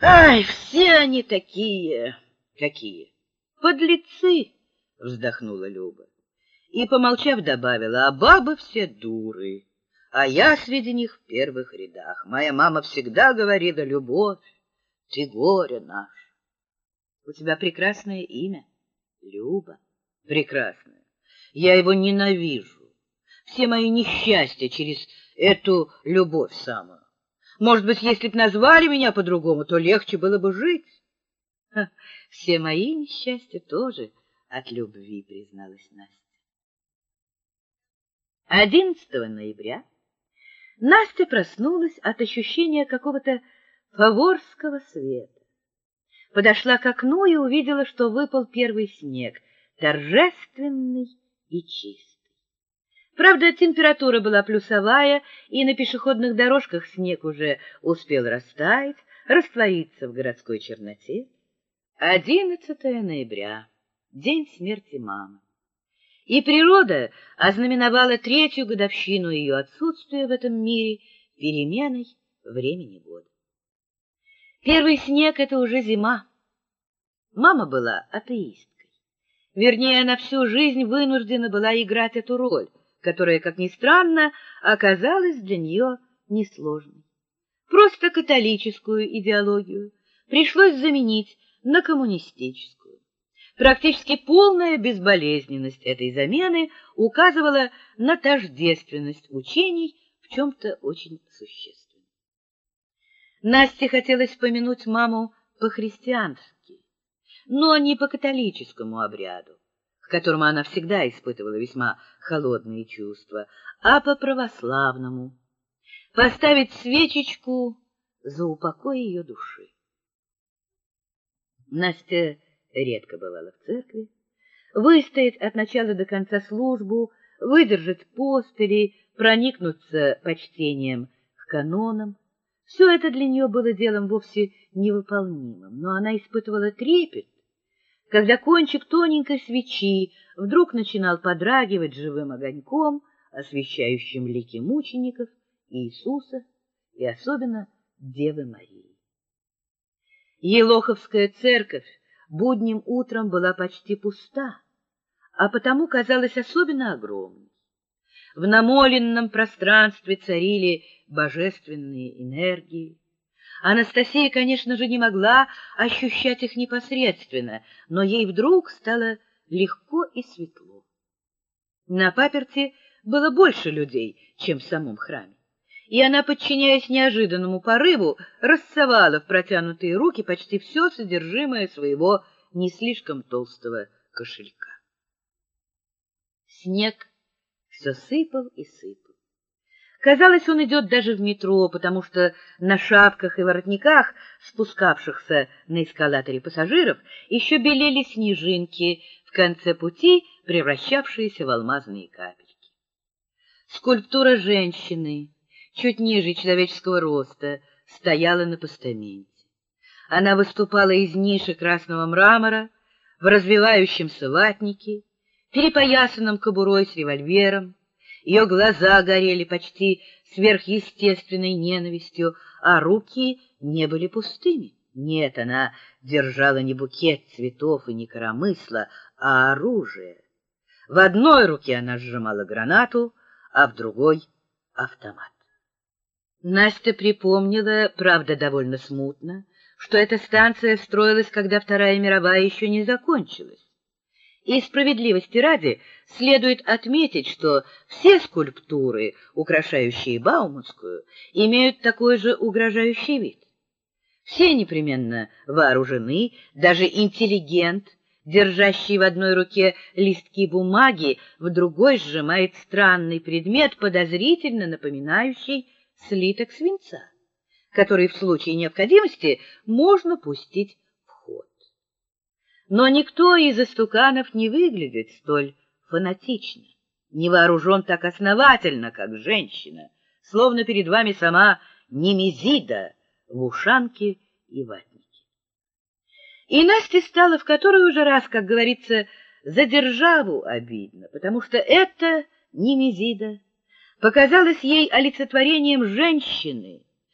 Ай, все они такие, какие. Подлецы, вздохнула Люба. И, помолчав, добавила, а бабы все дуры, а я среди них в первых рядах. Моя мама всегда говорила, любовь, ты горе наш. У тебя прекрасное имя, Люба, прекрасное. Я его ненавижу. Все мои несчастья через эту любовь самую. Может быть, если б назвали меня по-другому, то легче было бы жить. Все мои несчастья тоже от любви, призналась Настя. 11 ноября Настя проснулась от ощущения какого-то фаворского света. Подошла к окну и увидела, что выпал первый снег, торжественный и чистый. Правда, температура была плюсовая, и на пешеходных дорожках снег уже успел растаять, раствориться в городской черноте. 11 ноября, день смерти мамы. И природа ознаменовала третью годовщину ее отсутствия в этом мире переменой времени года. Первый снег — это уже зима. Мама была атеисткой. Вернее, она всю жизнь вынуждена была играть эту роль — которая, как ни странно, оказалась для нее несложной. Просто католическую идеологию пришлось заменить на коммунистическую. Практически полная безболезненность этой замены указывала на тождественность учений в чем-то очень существенном. Насте хотелось помянуть маму по-христиански, но не по католическому обряду к которому она всегда испытывала весьма холодные чувства, а по-православному поставить свечечку за упокой ее души. Настя редко бывала в церкви, выстоять от начала до конца службу, выдержать пост или проникнуться почтением к канонам. Все это для нее было делом вовсе невыполнимым, но она испытывала трепет когда кончик тоненькой свечи вдруг начинал подрагивать живым огоньком, освещающим лики мучеников Иисуса и особенно Девы Марии. Елоховская церковь будним утром была почти пуста, а потому казалась особенно огромной. В намоленном пространстве царили божественные энергии, Анастасия, конечно же, не могла ощущать их непосредственно, но ей вдруг стало легко и светло. На паперти было больше людей, чем в самом храме, и она, подчиняясь неожиданному порыву, рассовала в протянутые руки почти все содержимое своего не слишком толстого кошелька. Снег все сыпал и сыпал. Казалось, он идет даже в метро, потому что на шапках и воротниках спускавшихся на эскалаторе пассажиров еще белели снежинки в конце пути, превращавшиеся в алмазные капельки. Скульптура женщины, чуть ниже человеческого роста, стояла на постаменте. Она выступала из ниши красного мрамора в развивающемся ватнике, перепоясанном кобурой с револьвером, ее глаза горели почти сверхъестественной ненавистью, а руки не были пустыми. Нет, она держала не букет цветов и не коромысла, а оружие. В одной руке она сжимала гранату, а в другой — автомат. Настя припомнила, правда, довольно смутно, что эта станция строилась, когда Вторая мировая еще не закончилась. И справедливости ради следует отметить, что все скульптуры, украшающие Бауманскую, имеют такой же угрожающий вид. Все непременно вооружены, даже интеллигент, держащий в одной руке листки бумаги, в другой сжимает странный предмет, подозрительно напоминающий слиток свинца, который в случае необходимости можно пустить но никто из истуканов не выглядит столь фанатично, не вооружен так основательно, как женщина, словно перед вами сама Немезида в ушанке и ватнике. И Насте стало в который уже раз, как говорится, за державу обидно, потому что это Немезида показалась ей олицетворением женщины,